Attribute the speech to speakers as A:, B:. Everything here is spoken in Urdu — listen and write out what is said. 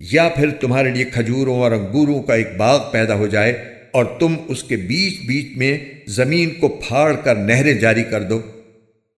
A: یا پھر تمہارے لیے کھجوروں اور انگوروں کا ایک باغ پیدا ہو جائے اور تم اس کے بیچ بیچ میں زمین کو پھاڑ کر نہریں جاری کر دو۔